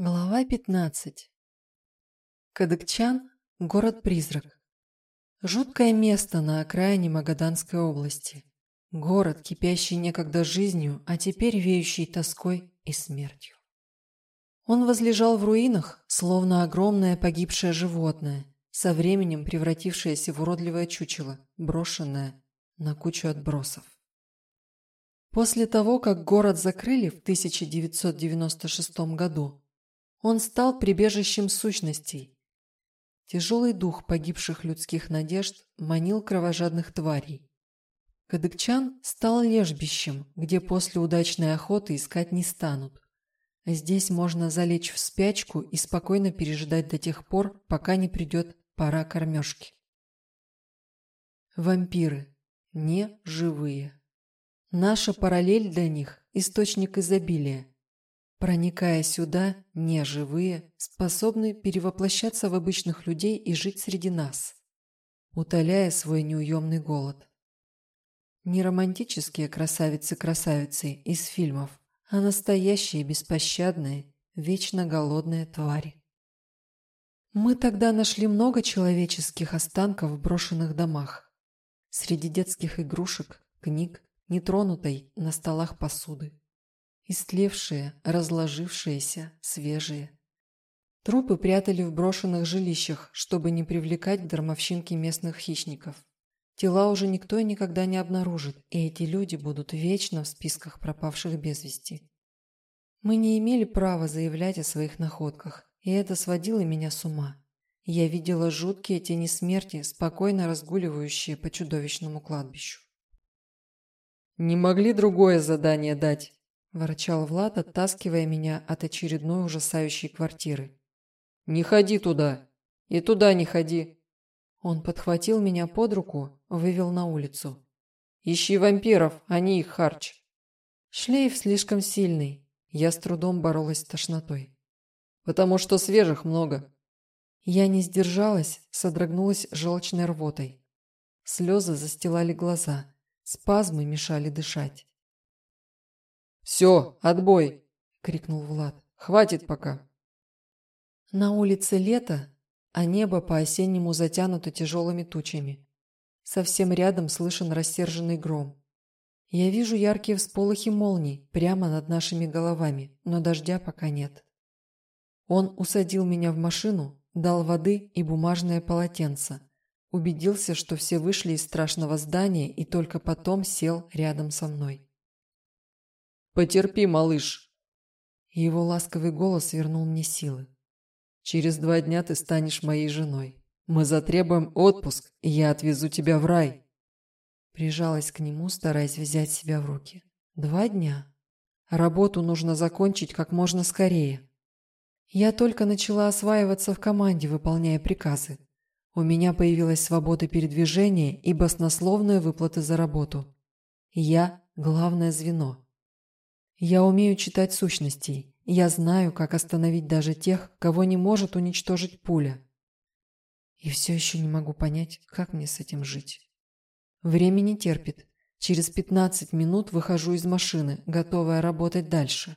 Глава 15. Кадыкчан – город-призрак. Жуткое место на окраине Магаданской области. Город, кипящий некогда жизнью, а теперь веющий тоской и смертью. Он возлежал в руинах, словно огромное погибшее животное, со временем превратившееся в уродливое чучело, брошенное на кучу отбросов. После того, как город закрыли в 1996 году, он стал прибежищем сущностей. Тяжелый дух погибших людских надежд манил кровожадных тварей. Кадыкчан стал лежбищем, где после удачной охоты искать не станут. Здесь можно залечь в спячку и спокойно пережидать до тех пор, пока не придет пора кормежки. Вампиры. Не живые. Наша параллель для них – источник изобилия. Проникая сюда, неживые, способны перевоплощаться в обычных людей и жить среди нас, утоляя свой неуемный голод. Не романтические красавицы-красавицы из фильмов, а настоящие беспощадные, вечно голодные твари. Мы тогда нашли много человеческих останков в брошенных домах. Среди детских игрушек, книг, нетронутой на столах посуды. Истлевшие, разложившиеся, свежие. Трупы прятали в брошенных жилищах, чтобы не привлекать к дармовщинке местных хищников. Тела уже никто и никогда не обнаружит, и эти люди будут вечно в списках пропавших без вести. Мы не имели права заявлять о своих находках, и это сводило меня с ума. Я видела жуткие тени смерти, спокойно разгуливающие по чудовищному кладбищу. «Не могли другое задание дать?» – ворчал Влад, оттаскивая меня от очередной ужасающей квартиры. «Не ходи туда! И туда не ходи!» Он подхватил меня под руку, вывел на улицу. «Ищи вампиров, они а их харч!» Шлейф слишком сильный. Я с трудом боролась с тошнотой. «Потому что свежих много!» Я не сдержалась, содрогнулась желчной рвотой. Слезы застилали глаза, спазмы мешали дышать. «Все, отбой!» – крикнул Влад. «Хватит пока!» На улице лето, а небо по-осеннему затянуто тяжелыми тучами. Совсем рядом слышен рассерженный гром. Я вижу яркие всполохи молний прямо над нашими головами, но дождя пока нет. Он усадил меня в машину, дал воды и бумажное полотенце. Убедился, что все вышли из страшного здания и только потом сел рядом со мной. Потерпи, малыш. Его ласковый голос вернул мне силы. Через два дня ты станешь моей женой. Мы затребуем отпуск, и я отвезу тебя в рай. Прижалась к нему, стараясь взять себя в руки. Два дня. Работу нужно закончить как можно скорее. Я только начала осваиваться в команде, выполняя приказы. У меня появилась свобода передвижения и баснословные выплаты за работу. Я – главное звено. Я умею читать сущностей. Я знаю, как остановить даже тех, кого не может уничтожить пуля. И все еще не могу понять, как мне с этим жить. Время не терпит. Через 15 минут выхожу из машины, готовая работать дальше.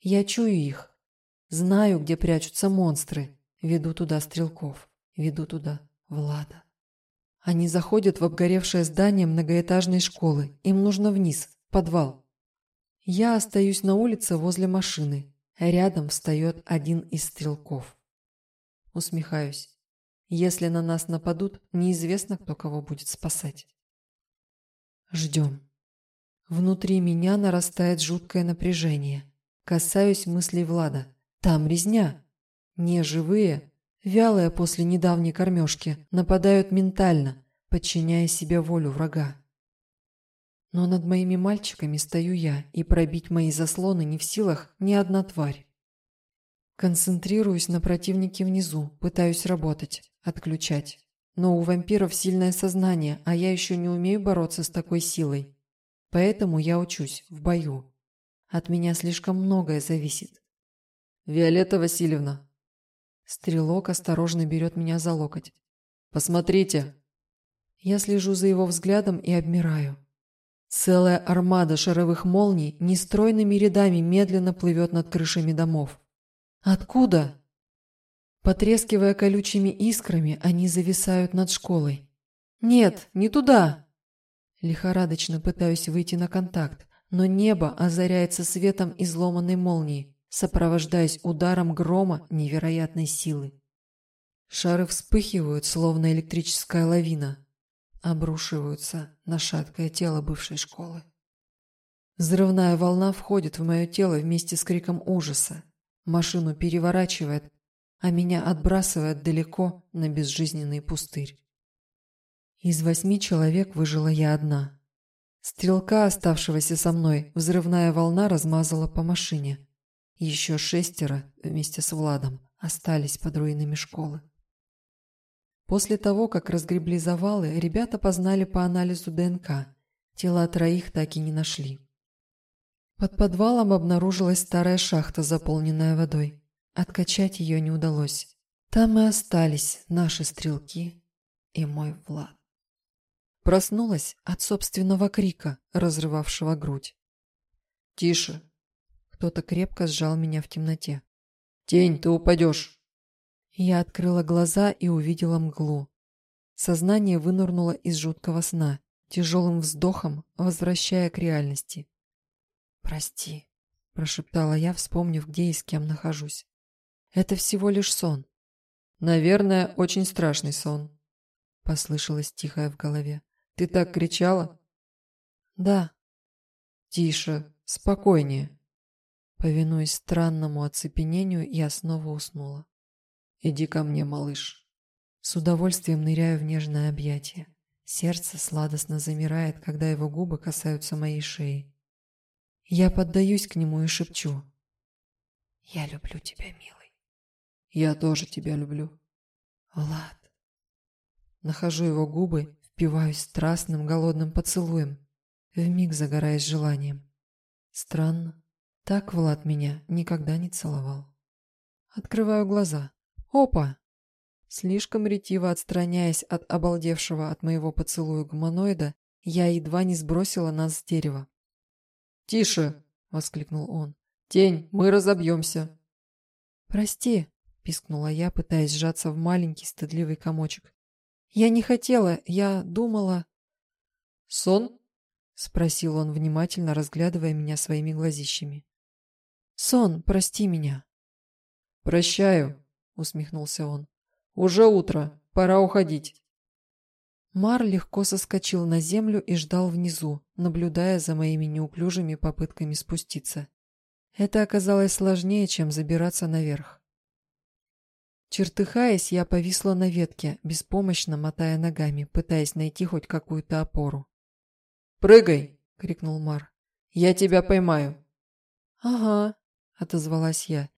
Я чую их. Знаю, где прячутся монстры. Веду туда стрелков. Веду туда Влада. Они заходят в обгоревшее здание многоэтажной школы. Им нужно вниз, в подвал. Я остаюсь на улице возле машины. Рядом встает один из стрелков. Усмехаюсь. Если на нас нападут, неизвестно, кто кого будет спасать. Ждем. Внутри меня нарастает жуткое напряжение. Касаюсь мыслей Влада. Там резня. Не живые, вялые после недавней кормежки, нападают ментально, подчиняя себе волю врага. Но над моими мальчиками стою я, и пробить мои заслоны не в силах ни одна тварь. Концентрируюсь на противнике внизу, пытаюсь работать, отключать. Но у вампиров сильное сознание, а я еще не умею бороться с такой силой. Поэтому я учусь в бою. От меня слишком многое зависит. «Виолетта Васильевна!» Стрелок осторожно берет меня за локоть. «Посмотрите!» Я слежу за его взглядом и обмираю. Целая армада шаровых молний нестройными рядами медленно плывет над крышами домов. Откуда? Потрескивая колючими искрами, они зависают над школой. Нет, не туда. Лихорадочно пытаюсь выйти на контакт, но небо озаряется светом изломанной молнии, сопровождаясь ударом грома невероятной силы. Шары вспыхивают, словно электрическая лавина, обрушиваются на шаткое тело бывшей школы. Взрывная волна входит в мое тело вместе с криком ужаса. Машину переворачивает, а меня отбрасывает далеко на безжизненный пустырь. Из восьми человек выжила я одна. Стрелка, оставшегося со мной, взрывная волна размазала по машине. Еще шестеро вместе с Владом остались под руинами школы. После того, как разгребли завалы, ребята познали по анализу ДНК. Тела троих так и не нашли. Под подвалом обнаружилась старая шахта, заполненная водой. Откачать ее не удалось. Там и остались наши стрелки и мой Влад. Проснулась от собственного крика, разрывавшего грудь. «Тише!» Кто-то крепко сжал меня в темноте. «Тень, ты упадешь!» Я открыла глаза и увидела мглу. Сознание вынырнуло из жуткого сна, тяжелым вздохом возвращая к реальности. «Прости», – прошептала я, вспомнив, где и с кем нахожусь. «Это всего лишь сон». «Наверное, очень страшный сон», – послышалось тихое в голове. «Ты так кричала?» «Да». «Тише, спокойнее». Повинуясь странному оцепенению, я снова уснула. «Иди ко мне, малыш». С удовольствием ныряю в нежное объятие. Сердце сладостно замирает, когда его губы касаются моей шеи. Я поддаюсь к нему и шепчу. «Я люблю тебя, милый». «Я тоже тебя люблю». «Влад». Нахожу его губы, впиваюсь страстным голодным поцелуем, вмиг загораясь желанием. Странно, так Влад меня никогда не целовал. Открываю глаза. Опа! Слишком ретиво отстраняясь от обалдевшего от моего поцелуя гуманоида, я едва не сбросила нас с дерева. «Тише!» — воскликнул он. «Тень, мы разобьемся!» «Прости!» — пискнула я, пытаясь сжаться в маленький стыдливый комочек. «Я не хотела, я думала...» «Сон?» — спросил он, внимательно разглядывая меня своими глазищами. «Сон, прости меня!» «Прощаю!» Усмехнулся он. Уже утро, пора уходить. Мар легко соскочил на землю и ждал внизу, наблюдая за моими неуклюжими попытками спуститься. Это оказалось сложнее, чем забираться наверх. Чертыхаясь, я повисла на ветке, беспомощно мотая ногами, пытаясь найти хоть какую-то опору. «Прыгай!» — крикнул Мар. «Я тебя поймаю!» «Ага», — отозвалась я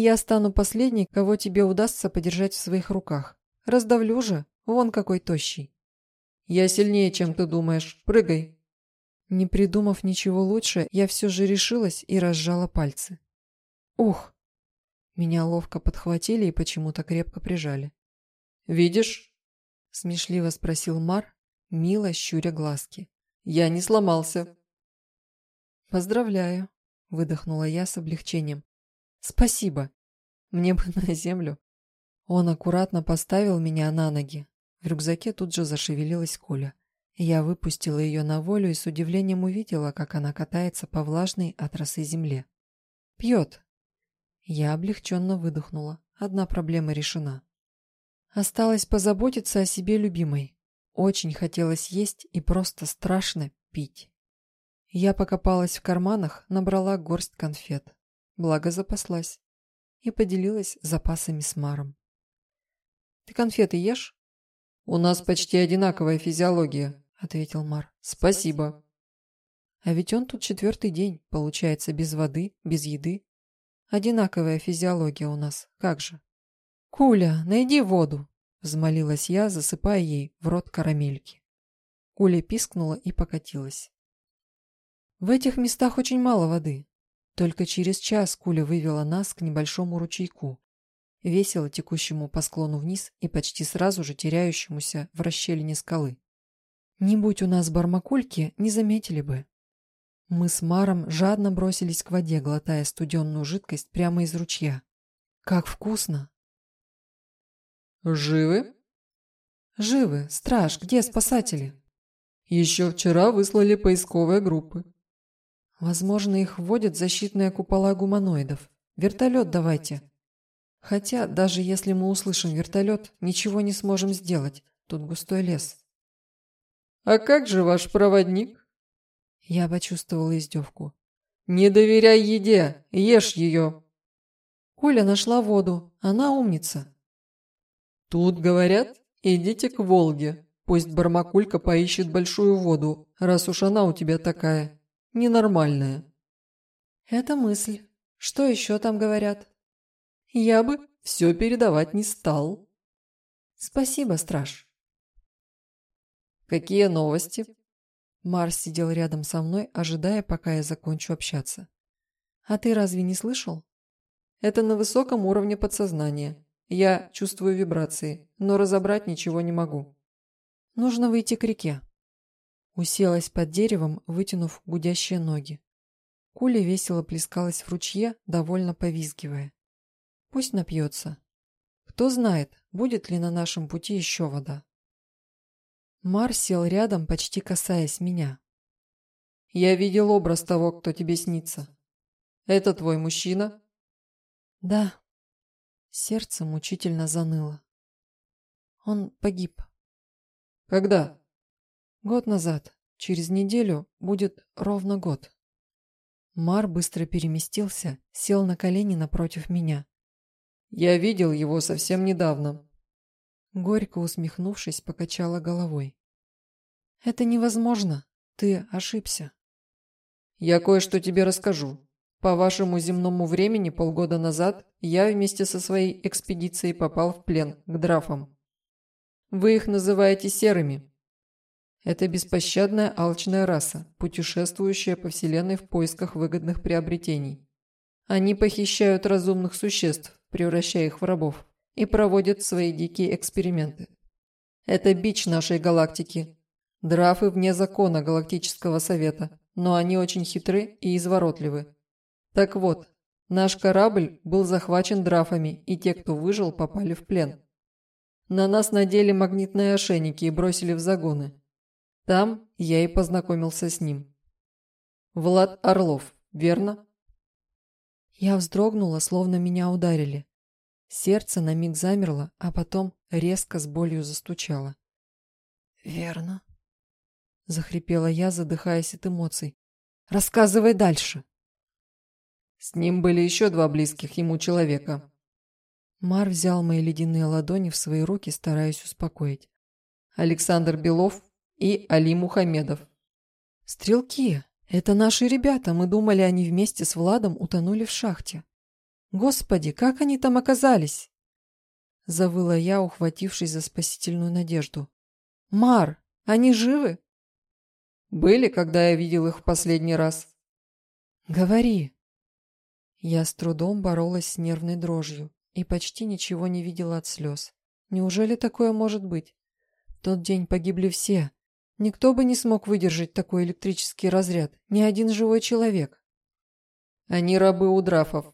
я стану последней, кого тебе удастся подержать в своих руках. Раздавлю же, вон какой тощий. Я сильнее, чем ты думаешь. Прыгай. Не придумав ничего лучше, я все же решилась и разжала пальцы. Ух! Меня ловко подхватили и почему-то крепко прижали. «Видишь?» – смешливо спросил Мар, мило щуря глазки. «Я не сломался». «Поздравляю», – выдохнула я с облегчением. Спасибо. Мне бы на землю. Он аккуратно поставил меня на ноги. В рюкзаке тут же зашевелилась Коля. Я выпустила ее на волю и с удивлением увидела, как она катается по влажной от росы земле. Пьет. Я облегченно выдохнула. Одна проблема решена. Осталось позаботиться о себе любимой. Очень хотелось есть и просто страшно пить. Я покопалась в карманах, набрала горсть конфет. Благо запаслась. И поделилась запасами с Маром. «Ты конфеты ешь?» «У нас почти одинаковая физиология», — ответил Мар. «Спасибо». А ведь он тут четвертый день, получается, без воды, без еды. Одинаковая физиология у нас, как же. «Куля, найди воду!» — взмолилась я, засыпая ей в рот карамельки. Куля пискнула и покатилась. «В этих местах очень мало воды. Только через час Куля вывела нас к небольшому ручейку, весело текущему по склону вниз и почти сразу же теряющемуся в расщелине скалы. Не будь у нас бармакульки, не заметили бы. Мы с Маром жадно бросились к воде, глотая студенную жидкость прямо из ручья. Как вкусно. Живы? Живы. Страж, где спасатели? Еще вчера выслали поисковые группы. Возможно, их вводят защитные купола гуманоидов. Вертолет давайте. Хотя, даже если мы услышим вертолет, ничего не сможем сделать. Тут густой лес. А как же ваш проводник? Я почувствовала издевку. Не доверяй еде, ешь ее. Коля нашла воду, она умница. Тут говорят, идите к Волге. Пусть Бармакулька поищет большую воду, раз уж она у тебя такая. Ненормальная. Это мысль. Что еще там говорят? Я бы все передавать не стал. Спасибо, страж. Какие новости? Марс сидел рядом со мной, ожидая, пока я закончу общаться. А ты разве не слышал? Это на высоком уровне подсознания. Я чувствую вибрации, но разобрать ничего не могу. Нужно выйти к реке. Уселась под деревом, вытянув гудящие ноги. Куля весело плескалась в ручье, довольно повизгивая. Пусть напьется. Кто знает, будет ли на нашем пути еще вода. Мар сел рядом, почти касаясь меня. «Я видел образ того, кто тебе снится. Это твой мужчина?» «Да». Сердце мучительно заныло. Он погиб. Когда? Год назад. Через неделю будет ровно год. Мар быстро переместился, сел на колени напротив меня. Я видел его совсем недавно. Горько усмехнувшись, покачала головой. Это невозможно. Ты ошибся. Я кое-что тебе расскажу. По вашему земному времени полгода назад я вместе со своей экспедицией попал в плен к драфам. Вы их называете серыми. Это беспощадная алчная раса, путешествующая по Вселенной в поисках выгодных приобретений. Они похищают разумных существ, превращая их в рабов, и проводят свои дикие эксперименты. Это бич нашей галактики. Драфы вне закона Галактического Совета, но они очень хитры и изворотливы. Так вот, наш корабль был захвачен драфами, и те, кто выжил, попали в плен. На нас надели магнитные ошейники и бросили в загоны. Там я и познакомился с ним. Влад Орлов, верно? Я вздрогнула, словно меня ударили. Сердце на миг замерло, а потом резко с болью застучало. «Верно», — захрипела я, задыхаясь от эмоций. «Рассказывай дальше». С ним были еще два близких ему человека. Мар взял мои ледяные ладони в свои руки, стараясь успокоить. Александр Белов и Али Мухамедов. «Стрелки! Это наши ребята! Мы думали, они вместе с Владом утонули в шахте. Господи, как они там оказались?» Завыла я, ухватившись за спасительную надежду. «Мар, они живы?» «Были, когда я видел их в последний раз». «Говори». Я с трудом боролась с нервной дрожью и почти ничего не видела от слез. Неужели такое может быть? В тот день погибли все. Никто бы не смог выдержать такой электрический разряд, ни один живой человек. Они рабы у драфов.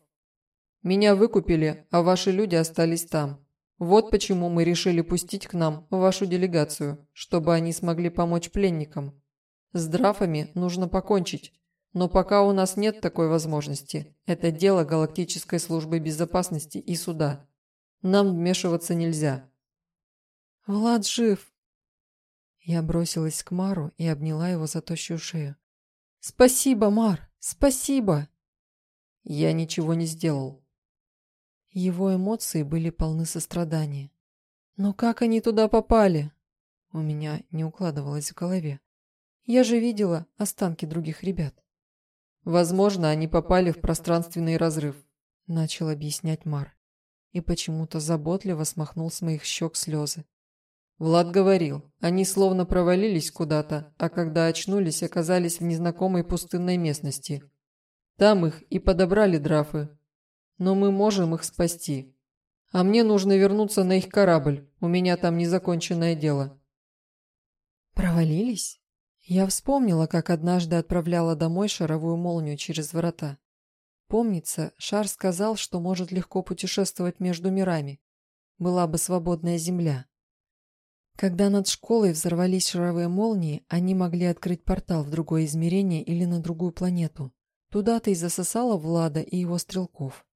Меня выкупили, а ваши люди остались там. Вот почему мы решили пустить к нам вашу делегацию, чтобы они смогли помочь пленникам. С драфами нужно покончить, но пока у нас нет такой возможности. Это дело Галактической службы безопасности и суда. Нам вмешиваться нельзя. Влад жив. Я бросилась к Мару и обняла его за тощую шею. Спасибо, Мар, спасибо. Я ничего не сделал. Его эмоции были полны сострадания. Но как они туда попали? У меня не укладывалось в голове. Я же видела останки других ребят. Возможно, они попали в пространственный разрыв, начал объяснять Мар. И почему-то заботливо смахнул с моих щек слезы. Влад говорил, они словно провалились куда-то, а когда очнулись, оказались в незнакомой пустынной местности. Там их и подобрали драфы. Но мы можем их спасти. А мне нужно вернуться на их корабль, у меня там незаконченное дело. Провалились? Я вспомнила, как однажды отправляла домой шаровую молнию через врата. Помнится, Шар сказал, что может легко путешествовать между мирами. Была бы свободная земля. Когда над школой взорвались шаровые молнии, они могли открыть портал в другое измерение или на другую планету. Туда-то и засосало Влада и его стрелков.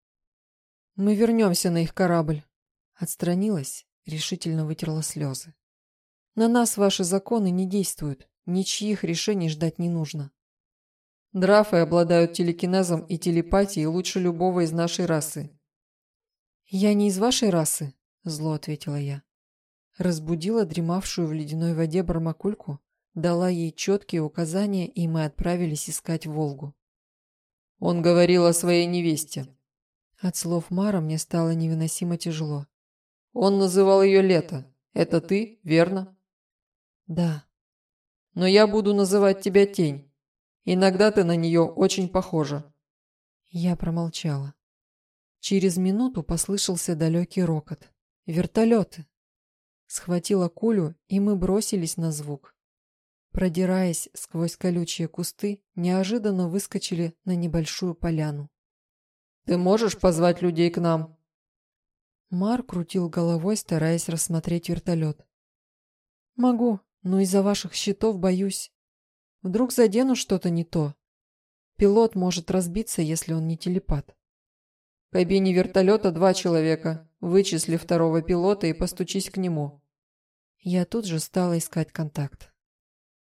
«Мы вернемся на их корабль», — отстранилась, решительно вытерла слезы. «На нас ваши законы не действуют, ничьих решений ждать не нужно. Драфы обладают телекинезом и телепатией лучше любого из нашей расы. «Я не из вашей расы», – зло ответила я. Разбудила дремавшую в ледяной воде бармакульку, дала ей четкие указания, и мы отправились искать Волгу. Он говорил о своей невесте. От слов Мара мне стало невыносимо тяжело. Он называл ее Лето. Это ты, верно? Да. Но я буду называть тебя Тень. Иногда ты на нее очень похожа». Я промолчала. Через минуту послышался далекий рокот. «Вертолеты!» Схватила кулю, и мы бросились на звук. Продираясь сквозь колючие кусты, неожиданно выскочили на небольшую поляну. «Ты можешь позвать людей к нам?» Мар крутил головой, стараясь рассмотреть вертолет. «Могу, но из-за ваших щитов боюсь. Вдруг задену что-то не то. Пилот может разбиться, если он не телепат. В кабине вертолета два человека. Вычисли второго пилота и постучись к нему. Я тут же стала искать контакт.